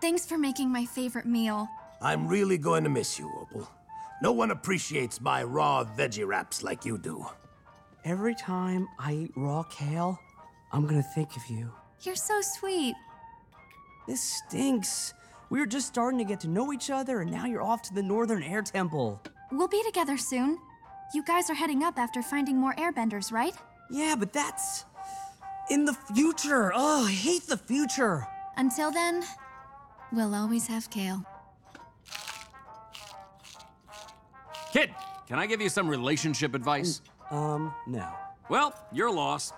Thanks for making my favorite meal. I'm really going to miss you, Opal. No one appreciates my raw veggie wraps like you do. Every time I eat raw kale, I'm gonna think of you. You're so sweet. This stinks. We were just starting to get to know each other, and now you're off to the Northern Air Temple. We'll be together soon. You guys are heading up after finding more airbenders, right? Yeah, but that's in the future. Oh, I hate the future. Until then, we'll always have Kale. Kid, can I give you some relationship advice? Um, no. Well, you're loss.